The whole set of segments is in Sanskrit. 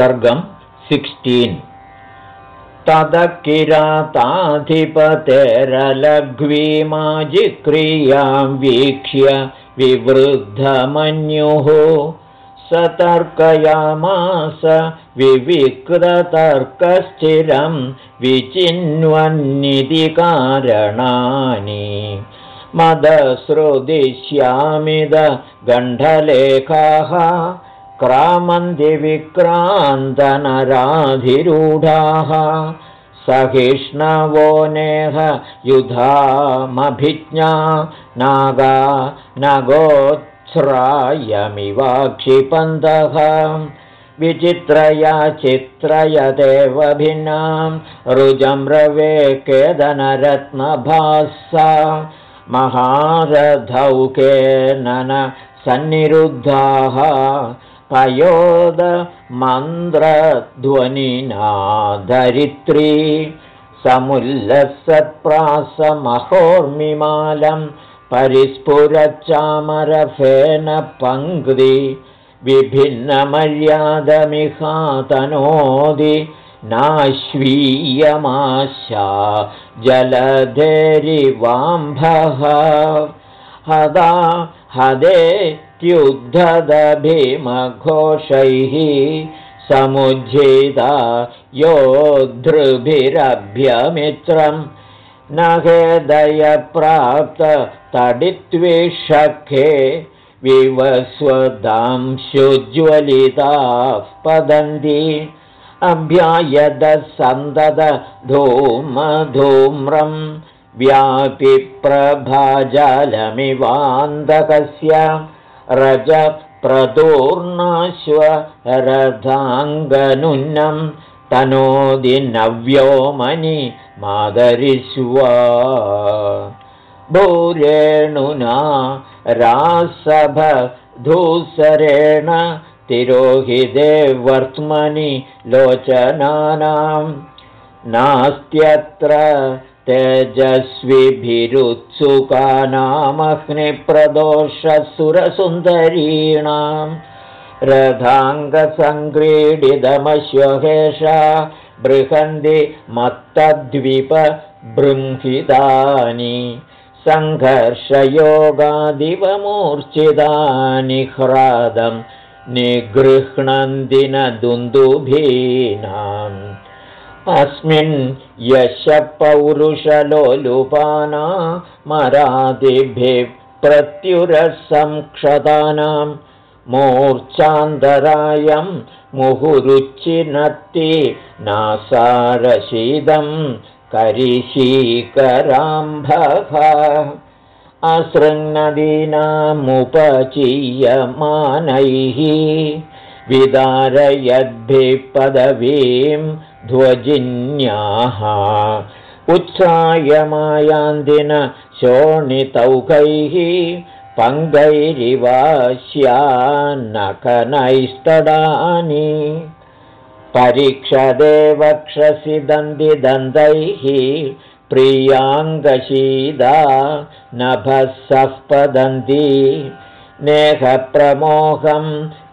सर्गं सिक्स्टीन्। तदकिराताधिपतेरलघ्वीमाजिक्रियां वीक्ष्य विवृद्धमन्युः। सतर्कयामास विविकृततर्कस्थिरं विचिन्वन्निति कारणानि मदश्रुदिश्यामिद गण्डलेखाः क्रामन्दिविक्रान्तनराधिरूढाः सहिष्णवो नेह युधामभिज्ञा। नागा नगोत्स्रायमिवाक्षिपन्तः विचित्रया चित्रयदेव भिन्नां रुजं रवे केदनरत्नभासा महारधौकेन सन्निरुद्धाः पयोदमन्द्रध्वनिना धरित्री समुल्लसत्प्रासमहोर्मिमालं परिस्फुरच्चामरफेन पङ्क्ति विभिन्नमर्यादमिहातनोदि नाश्वीयमाशा जलधेरिवाम्भः। हदा हदेत्युद्धदभिमघोषैः समुज्झिता योद्धृभिरभ्यमित्रं न हेदयप्राप्ततडित्विषखे विवस्वदांशुज्ज्वलिताः पदन्ति। अभ्यायदसन्दधूमधूम्रं व्यापि प्रभाजालमिवान्दकस्य रजप्रदूर्णाश्वरथाङ्गनुन्नं तनोदिनव्योमनि मादरिष्वा। भूरेणुना रासभधूसरेण तिरोहिते वर्त्मनि लोचनानां नास्त्यत्र तेजस्विभिरुत्सुकानामग्निप्रदोषसुरसुन्दरीणां रथाङ्गसङ्क्रीडितमश्वहेषा बृहन्ति मत्तद्विपबृंहितानि सङ्घर्षयोगादिवमूर्च्छितानि ह्रादं निगृह्णन्ति न दुन्दुभीनाम् अस्मिन् यशपौरुषलोलुपाना मरादिभिः प्रत्युरसंक्षतानां मूर्च्छान्तरायं मुहुरुचिनत्ति नासारशीदं करिशीकराम्भः। असृङ्नदीनामुपचीयमानैः विदारयद्भिः पदवीं ध्वजिन्याः। उत्सायमायान्दिन शोणितौकैः पङ्गैरिवास्यान्नकनैस्तडानि परीक्षदे वक्षसि दन्दिदन्तैः प्रियाङ्गशीदा नभः पदन्ति नेहप्रमोहं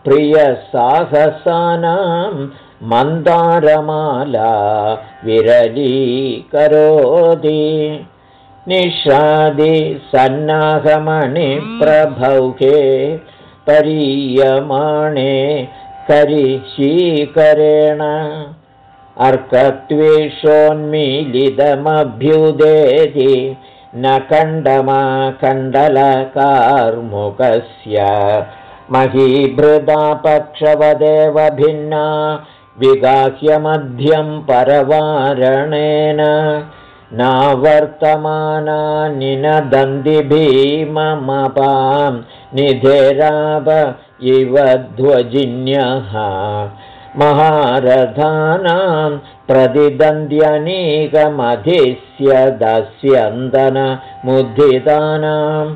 प्रियसाहसानां मन्दारमाला विरलीकरोति। निषादि सन्नाहमणिप्रभौके परीयमाणे करिशीकरेण। अर्कत्वेषोन्मीलितमभ्युदेति न कण्डमाकण्डलकार्मुकस्य महीभृदापक्षवदेव भिन्ना विगाह्यमध्यं परवारणेन नावर्तमानानि न दन्ति भीममपां निधेराप इव ध्वजिन्यः। महारथानां प्रतिदन्त्यनीकमधिस्य दस्यन्दनमुद्धितानाम्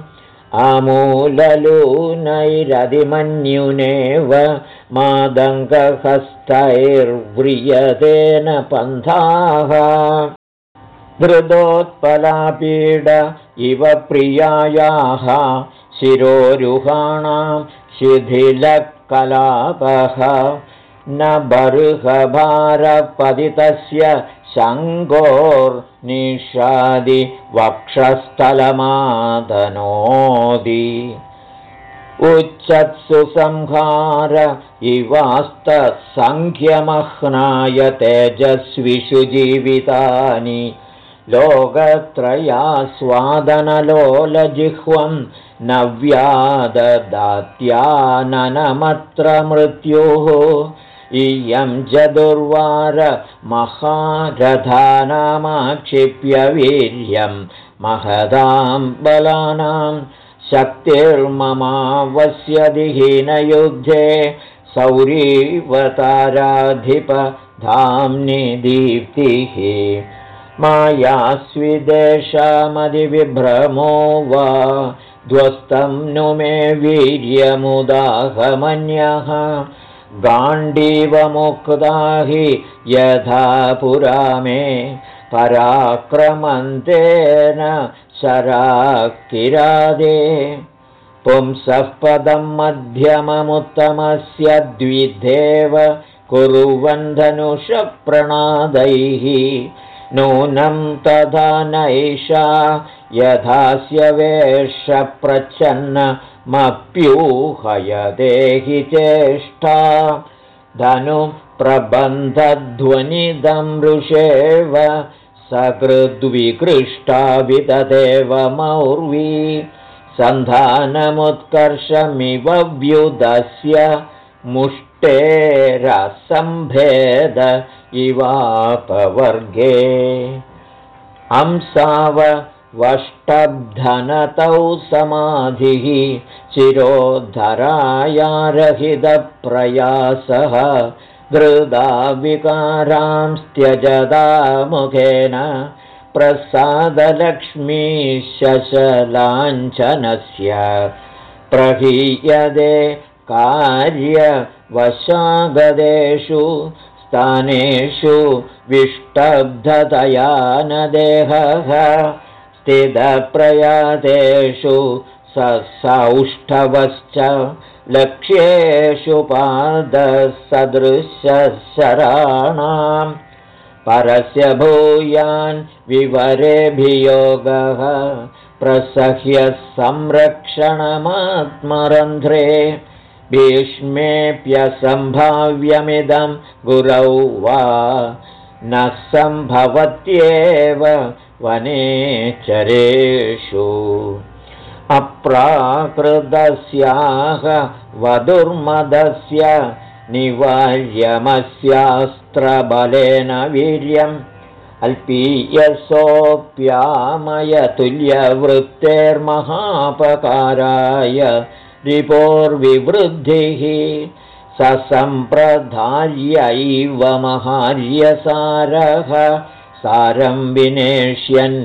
आमूललूनैरधिमन्युनेव मादङ्गहस्तैर्व्रियतेन पन्थाः। धृतोत्पलापीड इव प्रियायाः शिरोरुहाणां शिथिलकलापः। न बर्हभारपतितस्य शङ्गोर्निषादि वक्षस्थलमादनोदि उच्चत्सु संहार इवास्तसङ्ख्यमह्नाय तेजस्विषु जीवितानि लोकत्रयास्वादनलोलजिह्वं नव्याददात्याननमत्र मृत्युः इयं जदुर्वार महारथानामाक्षिप्य वीर्यं महदां बलानां शक्तिर्ममावस्यधिहीनयुद्धे सौरीवताराधिपधाम्नि दीप्तिः। मायास्विदेशामधिविभ्रमो वा ध्वस्तं नु मे वीर्यमुदाहमन्यः। गाण्डीवमुक्ता हि यथा पुरा मे पराक्रमन्तेन शराकिरादे पुंसः पदं मध्यममुत्तमस्य द्विधेव कुर्वन्धनुषप्रणादैः नूनं तथा नैषा यथास्य वेषप्रच्छन्नमप्यूहयदेहि चेष्टा धनु प्रबन्धध्वनिदं ऋषेव सकृद्विकृष्टा विददेव मौर्वी सन्धानमुत्कर्षमिव व्युदस्य मुष्टेरसम्भेद इवापवर्गे। वष्टब्धनतौ समाधिः चिरोद्धरायारहितप्रयासः धृदा विकारांस्त्यजदा मुखेन प्रसादलक्ष्मीशलाञ्छनस्य प्रहीयदे कार्यवशागदेषु स्थानेषु विष्टब्धतया न देहः स्थितप्रयातेषु सौष्ठवश्च लक्ष्येषु पादसदृशशराणां परस्य भूयान् विवरेभियोगः प्रसह्य संरक्षणमात्मरन्ध्रे भीष्मेऽप्यसम्भाव्यमिदं गुरौ वा न सम्भवत्येव वनेचरेषु अप्राकृतस्याः वधुर्मदस्य निवार्यमस्यास्त्रबलेन वीर्यम् अल्पीयसोऽप्यामयतुल्यवृत्तेर्महापकाराय रिपोर्विवृद्धिः ससम्प्रधार्यैव महार्यसारः सारं विनेष्यन्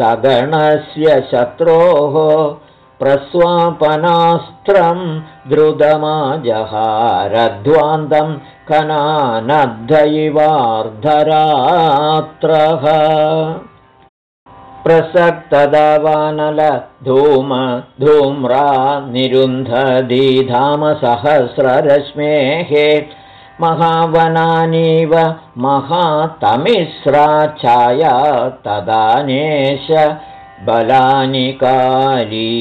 सगणस्य शत्रोः प्रस्वापनास्त्रं द्रुतमाजहारध्वान्तं कनानद्धयिवार्धरात्रः प्रसक्तदवानलधूम धूम्रा निरुन्धधिधामसहस्ररश्मेः महावनानीव महातमिस्रा छाया तदानेश बलानिकारी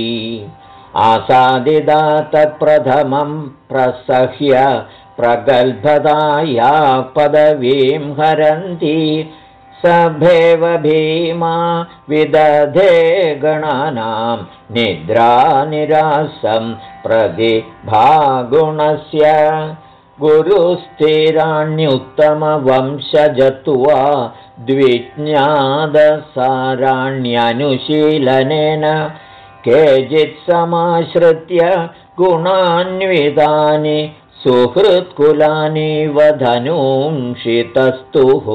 आसादिदा तत्प्रथमं प्रसह्य प्रगल्भदाया पदवीं हरन्ति। सभेव भीमा विदधे गणानां निद्रानिरासं प्रतिभागुणस्य गुरुस्थिराण्युत्तमवंशजत्वा द्विज्ञादसाराण्यनुशीलनेन केचित्समाश्रित्य गुणान्वितानि सुहृत्कुलानि वधनुंशितस्तुः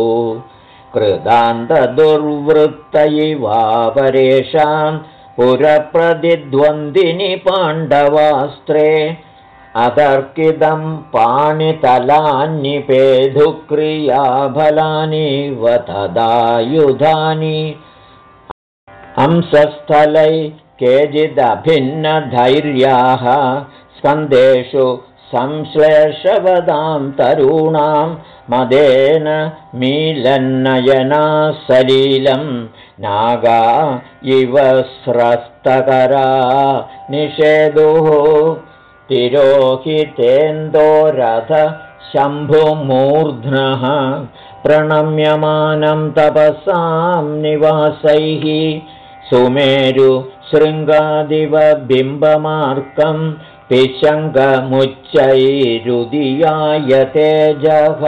कृदान्तदुर्वृत्तैवापरेषां पुरप्रतिद्वन्द्विनि पाण्डवास्त्रे अतर्कितं पाणितलान्निपेधुक्रियाफलानि वतदायुधानि हंसस्थलै केचिदभिन्नधैर्याः स्कन्देषु संश्लेषवदां तरूणां मदेन मीलन्नयना सलीलं नागा इव स्रस्तकरा निषेदुः तिरोहितेन्दोरथ शम्भुमूर्ध्नः प्रणम्यमानं तपसां निवासैः सुमेरु शृङ्गादिव बिम्बमार्कं पिशङ्गमुच्चैरुदियाय तेजः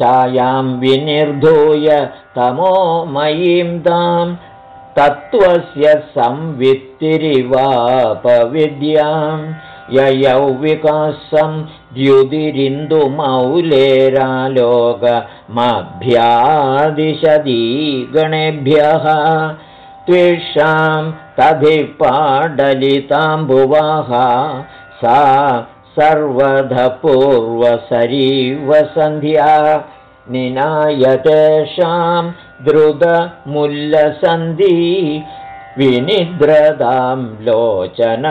छायां विनिर्धूय तमो मयीं तां तत्त्वस्य संवित्तिरिवापविद्यां ययौ विकासं द्युदिरिन्दुमौलेरालोकमभ्यादिशदी गणेभ्यः त्वेषां तधिपाडलिताम्बुवाः सा सर्वधपूर्वसरीवसन्ध्या। निनायतेषां द्रुतमुल्लसन्धी विनिद्रदां लोचनपङ्कजानि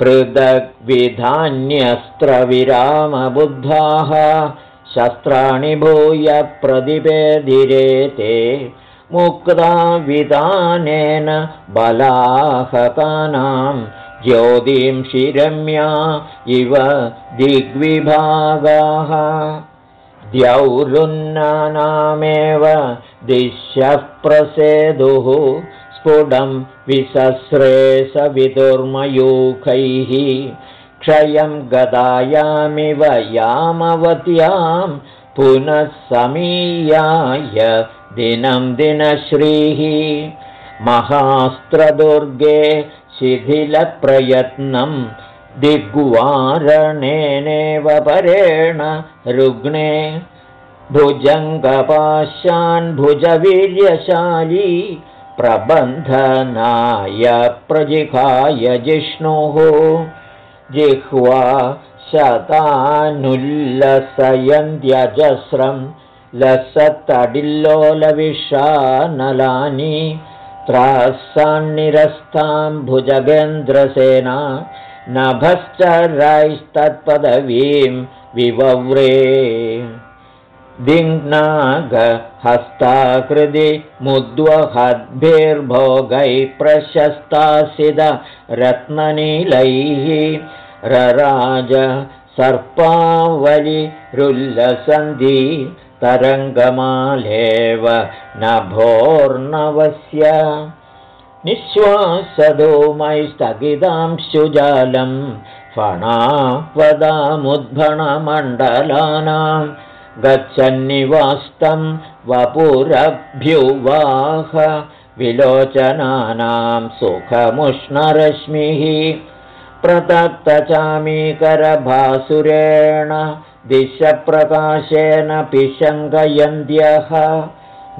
पृथग्विधान्यस्त्रविरामबुद्धाः शस्त्राणि भूय प्रतिपेदिरे ते मुक्ताविधानेन बलाहकानां ज्योतिंशिरम्या इव दिग्विभागाः द्यौरुन्नानामेव दिश्यः प्रसेदुः स्फुटं विसस्रे सविदुर्मयूखैः क्षयं गदायामिव यामवत्यां पुनः समीयाय दिनं दिनश्रीः। महास्त्रदुर्गे शिथिलप्रयत्नं दिग्वारणेनेव परेण रुग्णे भुजङ्गपाशान् भुजवीर्यशाली प्रबन्धनाय प्रजिखाय जिष्णुः जिह्वा शतानुल्लसयन्त्यजस्रं लसत्तडिल्लोलविषानलानि त्रासान्निरस्तां भुजगेन्द्रसेना नभश्चरैस्तत्पदवीं विवव्रे। दिङ्नागहस्ताकृति मुद्वहद्भिर्भोगैः प्रशस्तासिद रत्ननीलैः रराज सर्पावलिरुल्लसन्धि तरङ्गमालेव नभोर्नवस्य निःश्वासधूमैस्तगितां शुजालं फणावदामुद्भणमण्डलानां गच्छन्निवास्तं वपुरभ्युवाह विलोचनानां सुखमुष्णरश्मिः प्रतप्तचामीकरभासुरेण दिशप्रकाशेन पिशङ्गयन्त्यः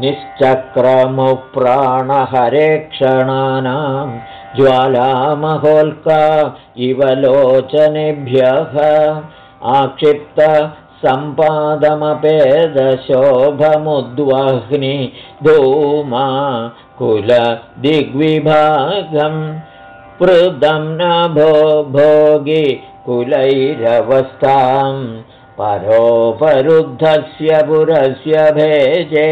निश्चक्रमुप्राणहरेक्षणानां ज्वालामहोल्का इव लोचनेभ्यः आक्षिप्त सम्पादमपेदशोभमुद्वह्नि धूमा कुलदिग्विभागम् पृदं नभो भोगि कुलैरवस्थां परोपरुद्धस्य पुरस्य भेजे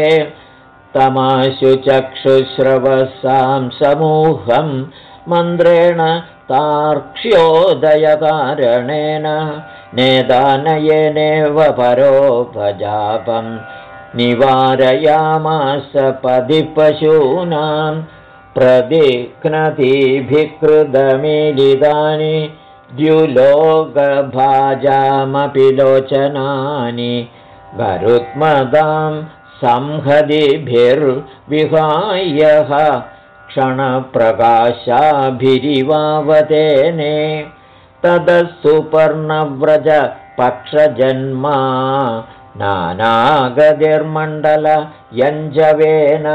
तमाशु चक्षुश्रवसां समूहं मन्द्रेण तार्क्ष्योदयकारणेन नेदानयेनेव परोपजापं निवारयामास पदि पशूनां प्रदिघ्नतिभिकृतमीलितानि द्युलोकभाजामपि लोचनानि। गरुत्मदां संहदिभिर्विहायः क्षणप्रकाशाभिरिवावतेने ततः सुपर्णव्रजपक्षजन्मा नानागतिर्मण्डलयञ्जवेन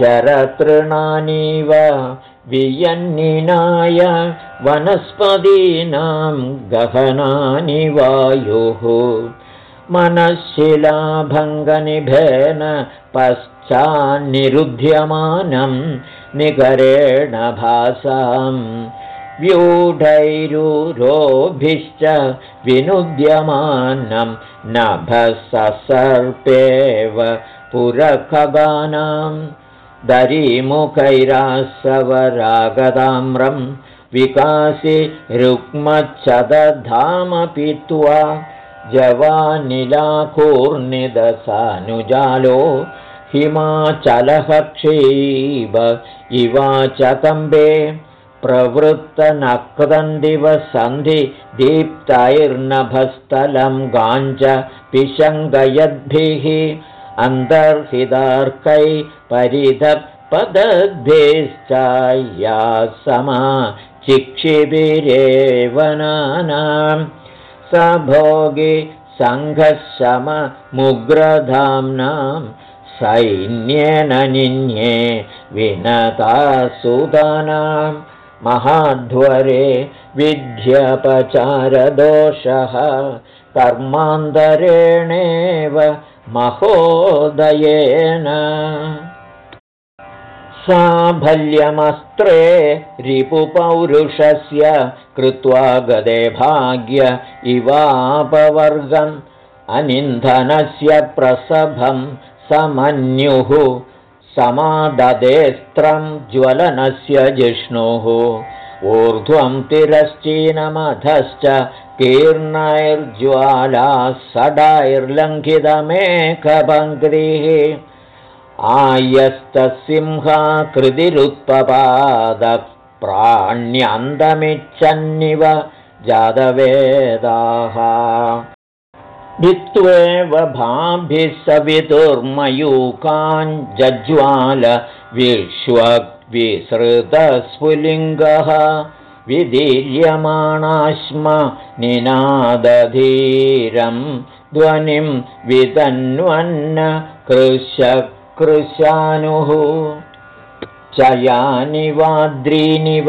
जरतृणानीव वियन्निनाय वनस्पतीनां गहनानि वायुः मनःशिलाभङ्गनिभेन पश्चान्निरुध्यमानं निकरेण भासां व्यूढैरुरोभिश्च विनुद्यमानं नभससर्पेव पुरखगानां दरीमुखैरासवरागदाम्रं विकासि रुक्मच्छदधामपित्वा जवानिलाकूर्निदसानुजालो हिमाचलः क्षीब इवाचकम्बे प्रवृत्तनक्रन्दिवसन्धि दीप्तैर्नभस्थलं गाञ्च पिशङ्गयद्भिः अन्तर्हितार्कै परिधपदद्भिश्चाया समा चिक्षिभिरेवनानां स भोगे सङ्घशममुग्रधाम्नां सैन्येन निन्ये विनतासुदानां महाध्वरे विध्यपचारदोषः कर्मान्तरेणेव महोदयेन साफल्यमस्त्रे रिपुपौरुषस्य कृत्वा गदे भाग्य इवापवर्गम् अनिन्धनस्य प्रसभं समन्युः समाददेस्त्रं ज्वलनस्य जिष्णुः। ऊर्ध्वं तिरश्चीनमधश्च कीर्णैर्ज्वालाः सडाैर्लङ्घितमेकपङ्क्तिः आयस्तसिंहाकृतिरुत्पपादप्राण्यन्तमिच्छन्निव जातवेदाः भित्त्वेव भाभिः सवितुर्मयूकाञ्जज्वाल विश्वविसृतस्फुलिङ्गः विदीर्यमाणाश्म निनादधीरं ध्वनिं वितन्वन्न कृशकृशानुः चयानि वाद्रीनिव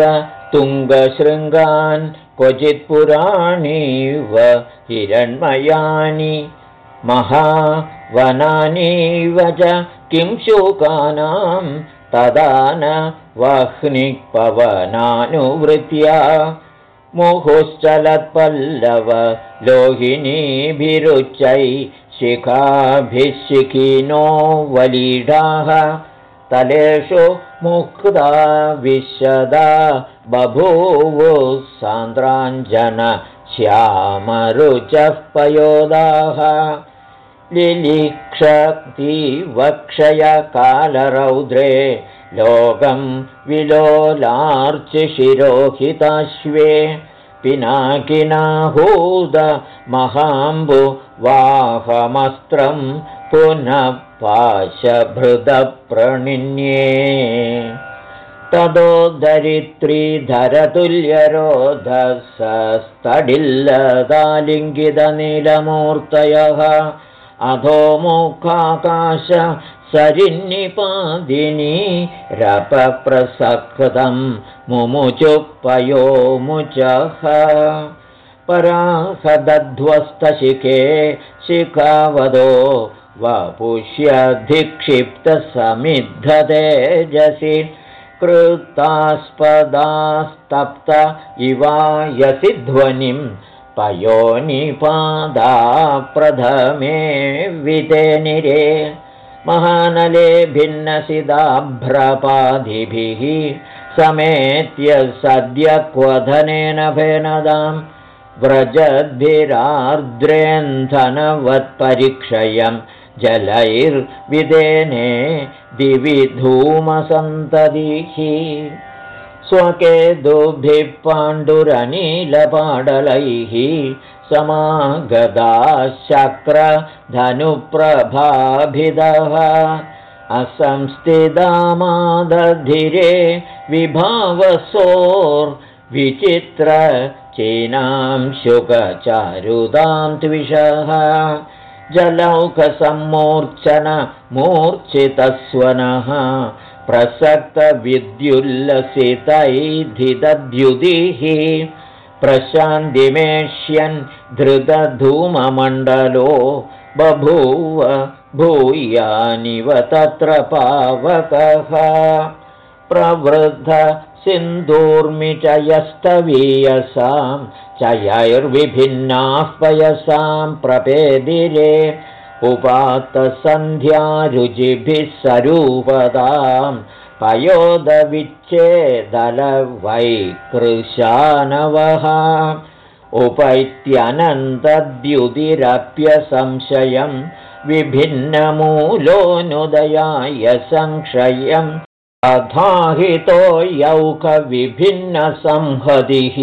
तुङ्गशृङ्गान् क्वचित्पुराणीव हिरण्मयानि महावनानीव च किं शोकानां तदा न वह्निपवनानुवृत्या। मुहुश्चलत्पल्लव लोहिनीभिरुच्चै शिखाभिशिखिनो वलीढाः तलेषु मुक्ता विशदा बभूवुः सान्द्राञ्जन श्यामरुचः पयोदाः। लिलिक्षतिवक्षयकालरौद्रे लोकं विलोलार्चिशिरोहिताश्वे पिनाकिनाहूदमहाम्बुवाहमस्त्रं पुनः पाशभृदप्रणिन्ये तदो धरित्रीधरतुल्यरोधस्तडिल्लदालिङ्गितनीलमूर्तयः अधोमुखाकाश सरिन्निपादिनी रपप्रसकृतं मुमुचुपयोमुचः पराहदध्वस्तशिखे शिखावदो वपुष्यधिक्षिप्तसमिद्धतेजसि कृतास्पदास्तप्त इवायसि ध्वनिं पयोनिपादा प्रथमे वितेनिरे महानले भिन्नसिदाभ्रपादिभिः समेत्य सद्य क्वधनेन भेनदां व्रजद्भिरार्द्रेन्धनवत्परीक्षयं जलैर्विदेने दिवि धूमसन्ततिः स्वके दुभिः पाण्डुरनीलपाडलैः समागदाशक्रधनुप्रभाभिदः असंस्थितामादधिरे विभावसोर्विचित्रचीनां शुकचारुदां त्विषः जलौकसम्मूर्च्छनमूर्च्छितस्वनः प्रसक्तविद्युल्लसितैधिदद्युदिः प्रशान्तिमेष्यन् धृतधूममण्डलो बभूव भूयानिव तत्र पावकः। प्रवृद्ध सिन्दूर्मि च यस्तवीयसां चयैर्विभिन्नाः पयसां प्रपेदिरे उपात्तसन्ध्यारुचिभिः सरूपदां पयोदविच्छेदलवैकृशानवः उपैत्यनन्तद्युतिरप्यसंशयं विभिन्नमूलोऽनुदयाय संक्षयम् अधाहितो यौकविभिन्नसंहतिः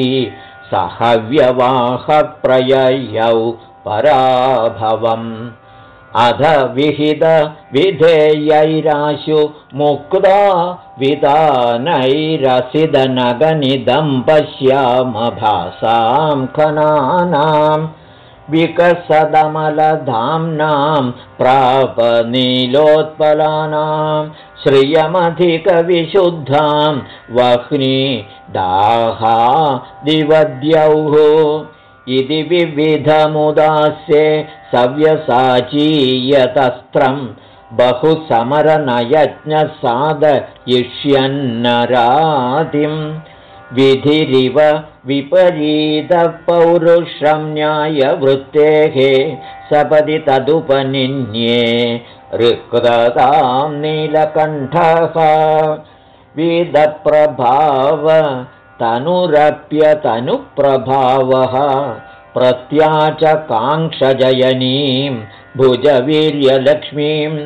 सहव्यवाहप्रययौ पराभवम् अध विहितविधेयैराशु मुक्ता विधानैरसिदनगनिदं पश्यामभासां खनानां विकसदमलधाम्नां प्रापनीलोत्पलानां श्रियमधिकविशुद्धां वह्नि दाहा दिवद्यौः इति विविधमुदास्ये सव्यसाचीयतस्त्रं बहुसमरनयज्ञसादयिष्यन्नरातिं विधिरिव विपरीतपौरुषं न्यायवृत्तेः सपदि तदुपनिन्ये ऋक्ततां नीलकण्ठः विदप्रभाव तनुरप्यतनुप्रभावः प्रत्याचकाङ्क्षजयनीं भुजवीर्यलक्ष्मीम्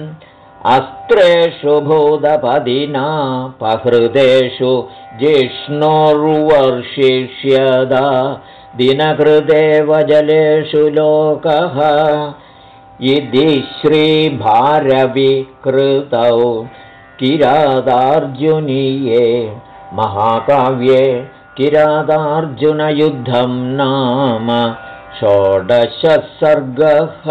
अस्त्रेषु भूतपदिना पहृदेषु जिष्णोर्वर्षिष्यदा दिनकृदेव जलेषु लोकः इति श्रीभारविकृतौ किरादार्जुनीये महाकाव्ये किरातार्जुनयुद्धं नाम षोडशः सर्गः